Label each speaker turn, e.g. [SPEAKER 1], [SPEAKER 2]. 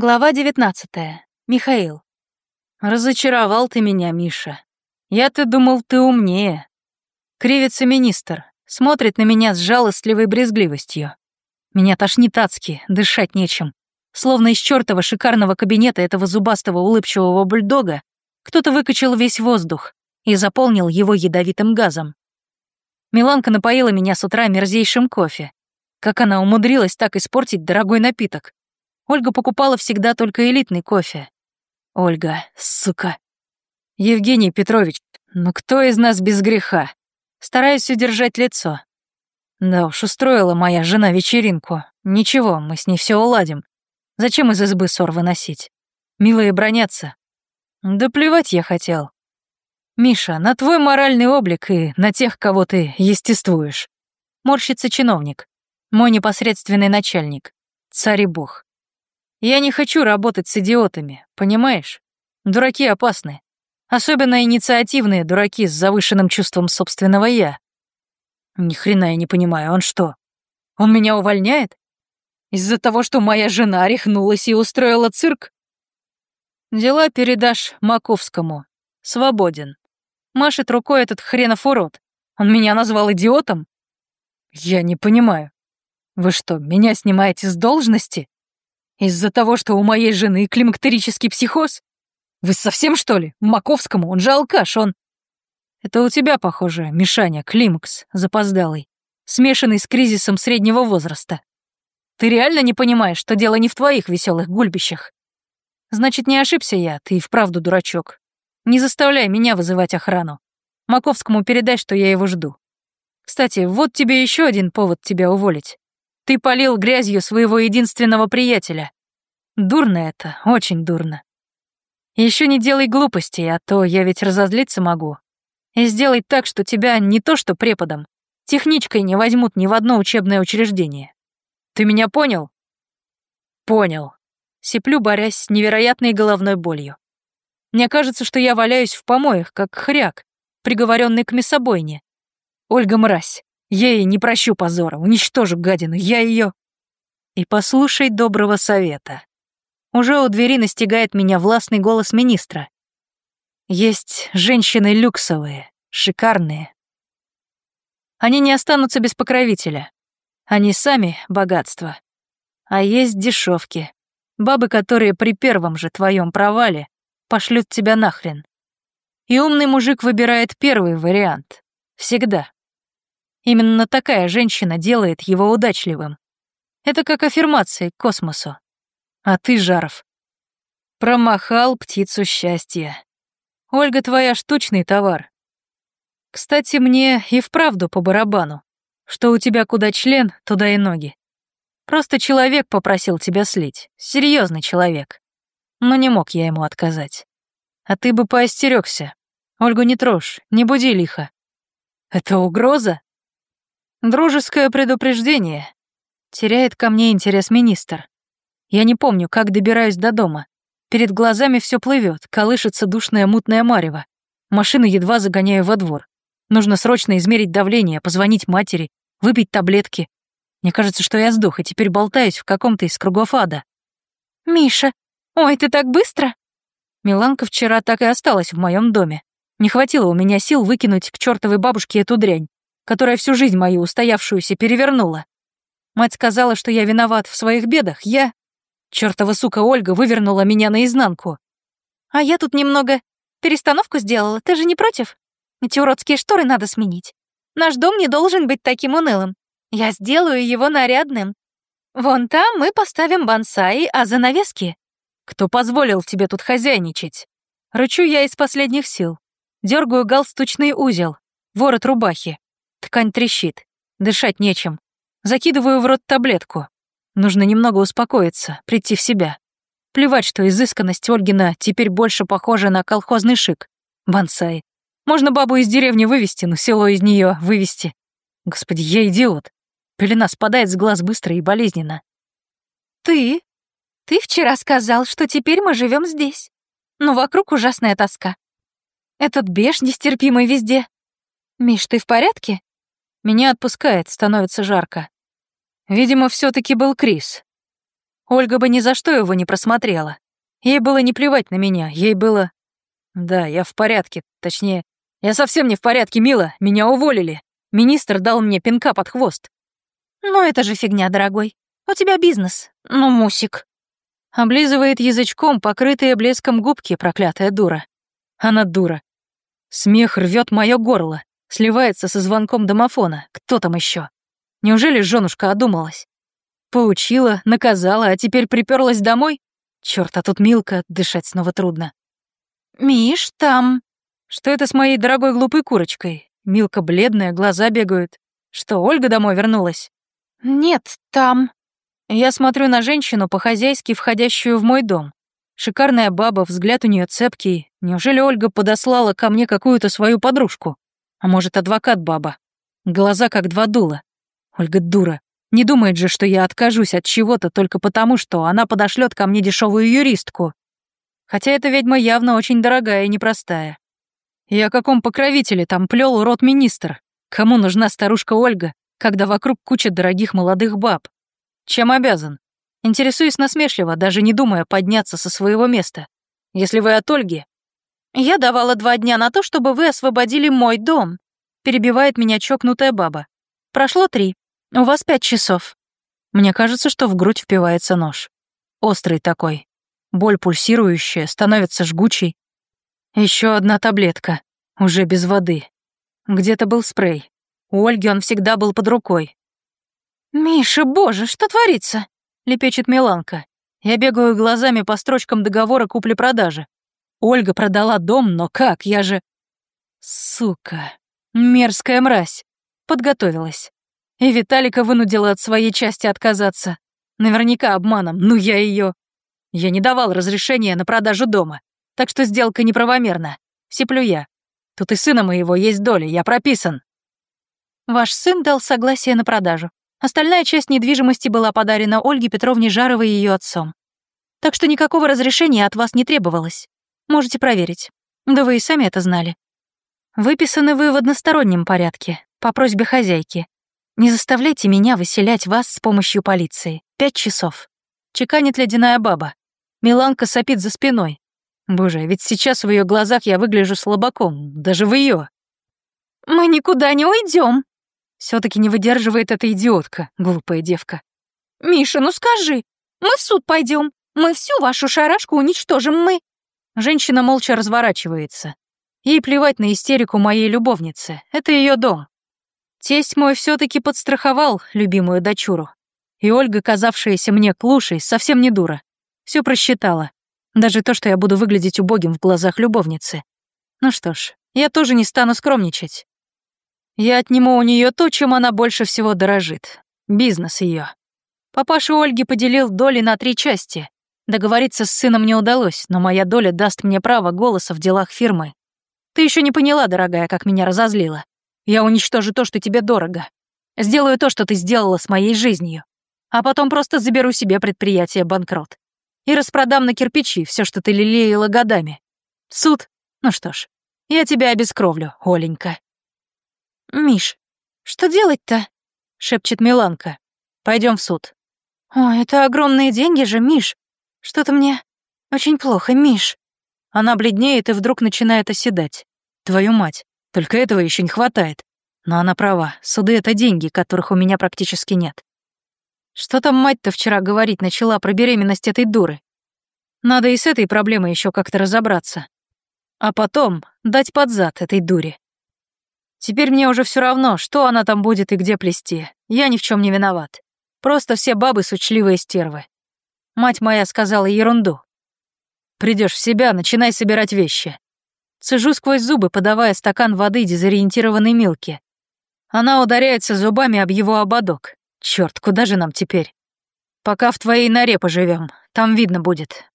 [SPEAKER 1] Глава 19. Михаил.
[SPEAKER 2] Разочаровал ты меня, Миша. Я-то думал, ты умнее. Кривится министр, смотрит на меня с жалостливой брезгливостью. Меня тошнит адски, дышать нечем. Словно из чертова шикарного кабинета этого зубастого улыбчивого бульдога кто-то выкачал весь воздух и заполнил его ядовитым газом. Миланка напоила меня с утра мерзейшим кофе. Как она умудрилась так испортить дорогой напиток? Ольга покупала всегда только элитный кофе. Ольга, сука. Евгений Петрович, ну кто из нас без греха? Стараюсь удержать лицо. Да уж, устроила моя жена вечеринку. Ничего, мы с ней все уладим. Зачем из избы ссор выносить? Милые бронятся. Да плевать я хотел. Миша, на твой моральный облик и на тех, кого ты естествуешь. Морщится чиновник. Мой непосредственный начальник. Царь и бог. Я не хочу работать с идиотами, понимаешь? Дураки опасны. Особенно инициативные дураки с завышенным чувством собственного «я». Ни хрена я не понимаю, он что? Он меня увольняет? Из-за того, что моя жена рехнулась и устроила цирк? Дела передашь Маковскому. Свободен. Машет рукой этот хренов урод. Он меня назвал идиотом? Я не понимаю. Вы что, меня снимаете с должности? Из-за того, что у моей жены климактерический психоз? Вы совсем, что ли? Маковскому, он же алкаш, он... Это у тебя, похоже, Мишаня, климакс, запоздалый, смешанный с кризисом среднего возраста. Ты реально не понимаешь, что дело не в твоих веселых гульбищах? Значит, не ошибся я, ты и вправду дурачок. Не заставляй меня вызывать охрану. Маковскому передай, что я его жду. Кстати, вот тебе еще один повод тебя уволить. Ты полил грязью своего единственного приятеля. Дурно это, очень дурно. Еще не делай глупостей, а то я ведь разозлиться могу. И сделай так, что тебя не то что преподом, техничкой не возьмут ни в одно учебное учреждение. Ты меня понял? Понял. Сиплю, борясь с невероятной головной болью. Мне кажется, что я валяюсь в помоях, как хряк, приговоренный к мясобойне. Ольга мразь. Я ей не прощу позора, уничтожу гадину, я ее. И послушай доброго совета. Уже у двери настигает меня властный голос министра. Есть женщины люксовые, шикарные. Они не останутся без покровителя. Они сами — богатство. А есть дешевки, бабы, которые при первом же твоем провале пошлют тебя нахрен. И умный мужик выбирает первый вариант. Всегда. Именно такая женщина делает его удачливым. Это как аффирмация к космосу. А ты, Жаров, промахал птицу счастья. Ольга твоя штучный товар. Кстати, мне и вправду по барабану, что у тебя куда член, туда и ноги. Просто человек попросил тебя слить, серьезный человек. Но не мог я ему отказать. А ты бы поостерегся. Ольгу не трожь, не буди лихо. Это угроза? Дружеское предупреждение. Теряет ко мне интерес министр. Я не помню, как добираюсь до дома. Перед глазами все плывет, колышется душная мутная марево. Машину едва загоняю во двор. Нужно срочно измерить давление, позвонить матери, выпить таблетки. Мне кажется, что я сдох и теперь болтаюсь в каком-то из кругов ада.
[SPEAKER 1] «Миша, ой, ты так быстро!»
[SPEAKER 2] Миланка вчера так и осталась в моем доме. Не хватило у меня сил выкинуть к чертовой бабушке эту дрянь которая всю жизнь мою устоявшуюся перевернула. Мать сказала, что я виноват в своих бедах, я... Чёртова сука Ольга вывернула меня наизнанку.
[SPEAKER 1] А я тут немного перестановку сделала, ты же не против? Эти уродские шторы надо сменить. Наш дом не должен быть таким унылым. Я сделаю его нарядным. Вон там мы поставим бонсай, а занавески...
[SPEAKER 2] Кто позволил тебе тут хозяйничать? Рычу я из последних сил. Дергаю галстучный узел, ворот рубахи. Ткань трещит, дышать нечем. Закидываю в рот таблетку. Нужно немного успокоиться, прийти в себя. Плевать, что изысканность Ольгина теперь больше похожа на колхозный шик. Бонсай. Можно бабу из деревни вывести, но село из нее вывести. Господи, я идиот. Пелена спадает с глаз быстро и болезненно.
[SPEAKER 1] Ты? Ты вчера сказал, что теперь мы живем здесь. Но вокруг ужасная тоска. Этот беж нестерпимый везде. Миш, ты в порядке?
[SPEAKER 2] Меня отпускает, становится жарко. Видимо, все таки был Крис. Ольга бы ни за что его не просмотрела. Ей было не плевать на меня, ей было... Да, я в порядке, точнее, я совсем не в порядке, мила, меня уволили. Министр дал мне пинка под хвост.
[SPEAKER 1] Ну это же фигня, дорогой. У тебя бизнес. Ну, мусик.
[SPEAKER 2] Облизывает язычком покрытые блеском губки, проклятая дура. Она дура. Смех рвет мое горло, сливается со звонком домофона. Кто там еще? Неужели женушка одумалась? Поучила, наказала, а теперь приперлась домой? Черт, а тут Милка, дышать снова трудно.
[SPEAKER 1] «Миш, там...»
[SPEAKER 2] Что это с моей дорогой глупой курочкой? Милка бледная, глаза бегают. Что, Ольга домой вернулась?
[SPEAKER 1] «Нет, там...»
[SPEAKER 2] Я смотрю на женщину, по-хозяйски входящую в мой дом. Шикарная баба, взгляд у нее цепкий. Неужели Ольга подослала ко мне какую-то свою подружку? А может, адвокат баба? Глаза как два дула. Ольга дура. Не думает же, что я откажусь от чего-то только потому, что она подошлет ко мне дешевую юристку. Хотя эта ведьма явно очень дорогая и непростая. И о каком покровителе там плел рот министр? Кому нужна старушка Ольга, когда вокруг куча дорогих молодых баб? Чем обязан? Интересуюсь насмешливо, даже не думая подняться со своего места. Если вы от Ольги...
[SPEAKER 1] Я давала два дня на то, чтобы вы освободили мой дом. Перебивает меня чокнутая баба. Прошло три. У вас пять часов.
[SPEAKER 2] Мне кажется, что в грудь впивается нож. Острый такой. Боль пульсирующая, становится жгучей. Еще одна таблетка. Уже без воды. Где-то был спрей. У Ольги он всегда был под рукой.
[SPEAKER 1] «Миша, боже, что творится?» — лепечет Миланка.
[SPEAKER 2] Я бегаю глазами по строчкам договора купли-продажи. Ольга продала дом, но как? Я же... Сука. Мерзкая мразь. Подготовилась. И Виталика вынудила от своей части отказаться. Наверняка обманом, ну я ее. Я не давал разрешения на продажу дома, так что сделка неправомерна. Сиплю я. Тут и сына моего есть доля, я прописан.
[SPEAKER 1] Ваш сын дал согласие на продажу. Остальная часть недвижимости была подарена Ольге Петровне Жаровой ее отцом. Так что никакого разрешения от вас не требовалось. Можете проверить. Да вы и сами это знали. Выписаны вы в одностороннем порядке, по просьбе хозяйки. Не заставляйте меня выселять вас с помощью полиции. Пять часов. Чеканит ледяная баба. Миланка сопит за спиной.
[SPEAKER 2] Боже, ведь сейчас в ее глазах я выгляжу слабаком, даже в ее.
[SPEAKER 1] Мы никуда не уйдем.
[SPEAKER 2] все таки не выдерживает эта идиотка, глупая девка.
[SPEAKER 1] Миша, ну скажи, мы в суд пойдем. Мы всю вашу шарашку уничтожим, мы.
[SPEAKER 2] Женщина молча разворачивается. Ей плевать на истерику моей любовницы. Это ее дом. Тесть мой все-таки подстраховал любимую дочуру. И Ольга, казавшаяся мне клушей, совсем не дура. Все просчитала. Даже то, что я буду выглядеть убогим в глазах любовницы. Ну что ж, я тоже не стану скромничать. Я отниму у нее то, чем она больше всего дорожит. Бизнес ее. Папаша Ольги поделил доли на три части. Договориться с сыном не удалось, но моя доля даст мне право голоса в делах фирмы. Ты еще не поняла, дорогая, как меня разозлила. Я уничтожу то, что тебе дорого. Сделаю то, что ты сделала с моей жизнью. А потом просто заберу себе предприятие банкрот. И распродам на кирпичи все, что ты лелеяла годами. Суд? Ну что ж, я тебя обескровлю, Оленька.
[SPEAKER 1] «Миш, что делать-то?» — шепчет Миланка. Пойдем в суд». «О, это огромные деньги же, Миш. Что-то мне очень плохо, Миш».
[SPEAKER 2] Она бледнеет и вдруг начинает оседать. Твою мать. Только этого еще не хватает. Но она права, суды — это деньги, которых у меня практически нет. Что там мать-то вчера говорить начала про беременность этой дуры? Надо и с этой проблемой еще как-то разобраться. А потом дать под зад этой дуре. Теперь мне уже все равно, что она там будет и где плести. Я ни в чем не виноват. Просто все бабы сучливые стервы. Мать моя сказала ерунду. Придешь в себя, начинай собирать вещи. Цежу сквозь зубы, подавая стакан воды дезориентированной Милке. Она ударяется зубами об его ободок. Черт, куда же нам теперь? Пока в твоей норе поживем, там видно будет.